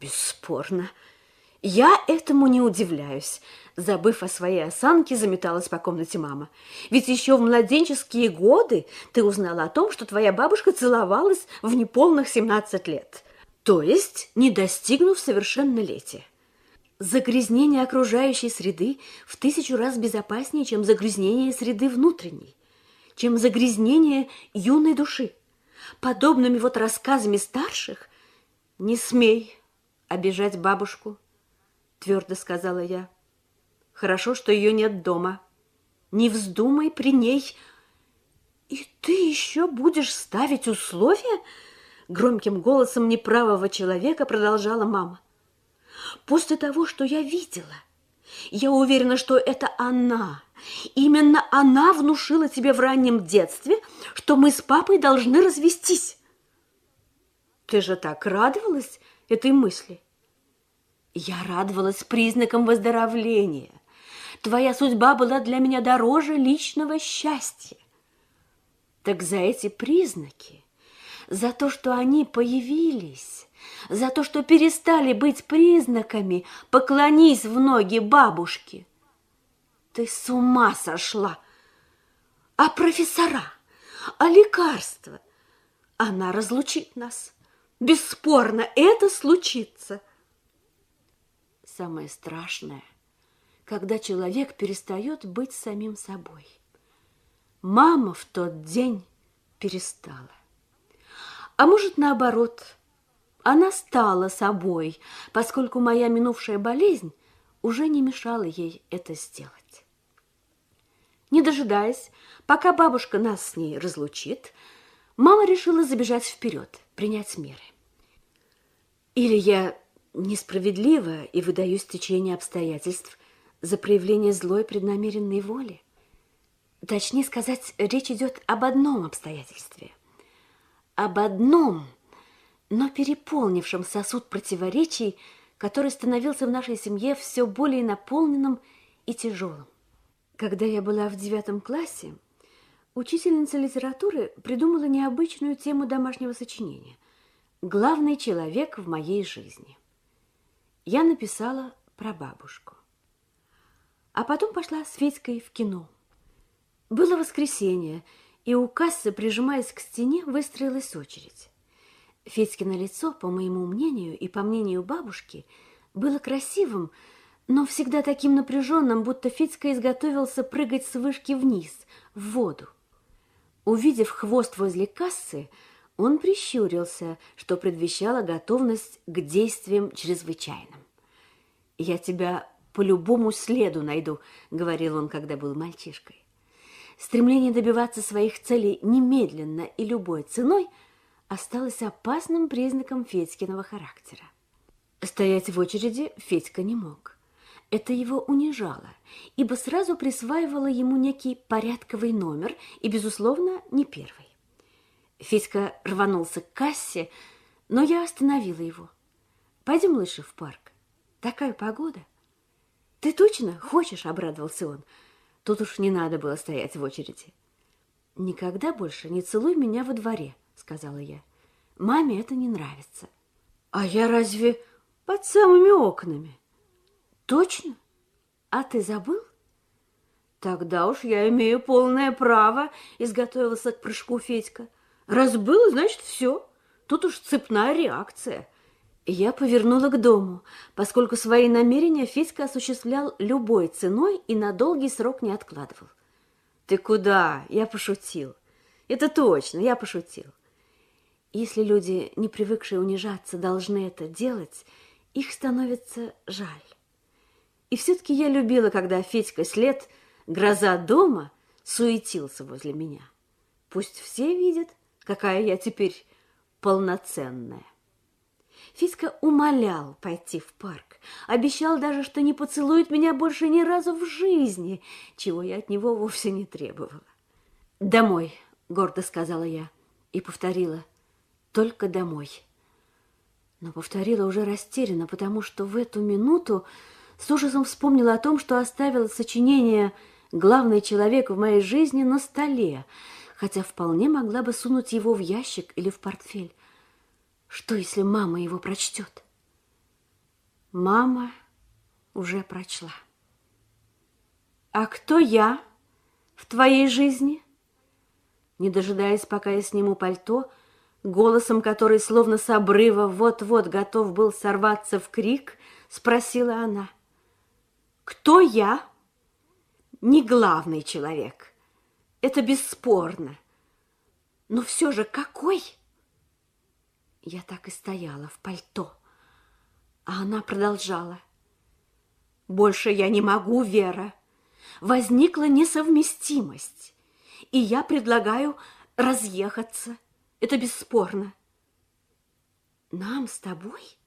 Бесспорно. Я этому не удивляюсь. Забыв о своей осанке, заметалась по комнате мама. Ведь еще в младенческие годы ты узнала о том, что твоя бабушка целовалась в неполных 17 лет. То есть, не достигнув совершеннолетия. Загрязнение окружающей среды в тысячу раз безопаснее, чем загрязнение среды внутренней, чем загрязнение юной души. Подобными вот рассказами старших не смей обижать бабушку, твердо сказала я. Хорошо, что ее нет дома. Не вздумай при ней. И ты еще будешь ставить условия? Громким голосом неправого человека продолжала мама. После того, что я видела, я уверена, что это она, именно она внушила тебе в раннем детстве, что мы с папой должны развестись. Ты же так радовалась этой мысли. Я радовалась признакам выздоровления. Твоя судьба была для меня дороже личного счастья. Так за эти признаки, за то, что они появились, за то, что перестали быть признаками, поклонись в ноги бабушке. Ты с ума сошла. А профессора, а лекарства? Она разлучит нас. Бесспорно, это случится. Самое страшное, когда человек перестает быть самим собой. Мама в тот день перестала. А может, наоборот – она стала собой, поскольку моя минувшая болезнь уже не мешала ей это сделать. Не дожидаясь, пока бабушка нас с ней разлучит, мама решила забежать вперед, принять меры. Или я несправедлива и выдаю стечение обстоятельств за проявление злой преднамеренной воли? Точнее сказать, речь идет об одном обстоятельстве. Об одном – но переполнившим сосуд противоречий, который становился в нашей семье все более наполненным и тяжелым. Когда я была в девятом классе, учительница литературы придумала необычную тему домашнего сочинения «Главный человек в моей жизни». Я написала про бабушку. А потом пошла с Федькой в кино. Было воскресенье, и у кассы, прижимаясь к стене, выстроилась очередь. Федькино лицо, по моему мнению и по мнению бабушки, было красивым, но всегда таким напряженным, будто Федька изготовился прыгать с вышки вниз, в воду. Увидев хвост возле кассы, он прищурился, что предвещало готовность к действиям чрезвычайным. «Я тебя по любому следу найду», — говорил он, когда был мальчишкой. Стремление добиваться своих целей немедленно и любой ценой — осталось опасным признаком Федькиного характера. Стоять в очереди Федька не мог. Это его унижало, ибо сразу присваивало ему некий порядковый номер и, безусловно, не первый. Федька рванулся к кассе, но я остановила его. «Пойдем лучше в парк. Такая погода». «Ты точно хочешь?» – обрадовался он. Тут уж не надо было стоять в очереди. «Никогда больше не целуй меня во дворе», сказала я. Маме это не нравится. А я разве под самыми окнами? Точно? А ты забыл? Тогда уж я имею полное право, изготовился к прыжку Федька. Раз было, значит, все. Тут уж цепная реакция. Я повернула к дому, поскольку свои намерения Федька осуществлял любой ценой и на долгий срок не откладывал. Ты куда? Я пошутил. Это точно, я пошутил. Если люди, не привыкшие унижаться, должны это делать, их становится жаль. И все-таки я любила, когда Федька след, гроза дома, суетился возле меня. Пусть все видят, какая я теперь полноценная. Федька умолял пойти в парк, обещал даже, что не поцелует меня больше ни разу в жизни, чего я от него вовсе не требовала. «Домой», — гордо сказала я и повторила, только домой. Но повторила уже растерянно, потому что в эту минуту с ужасом вспомнила о том, что оставила сочинение «Главный человек в моей жизни» на столе, хотя вполне могла бы сунуть его в ящик или в портфель. Что, если мама его прочтет? Мама уже прочла. А кто я в твоей жизни? Не дожидаясь, пока я сниму пальто, голосом, который словно с обрыва вот-вот готов был сорваться в крик, спросила она. Кто я? Не главный человек. Это бесспорно. Но все же какой? Я так и стояла в пальто. А она продолжала. Больше я не могу, Вера. Возникла несовместимость. И я предлагаю разъехаться. Это бесспорно. Нам с тобой?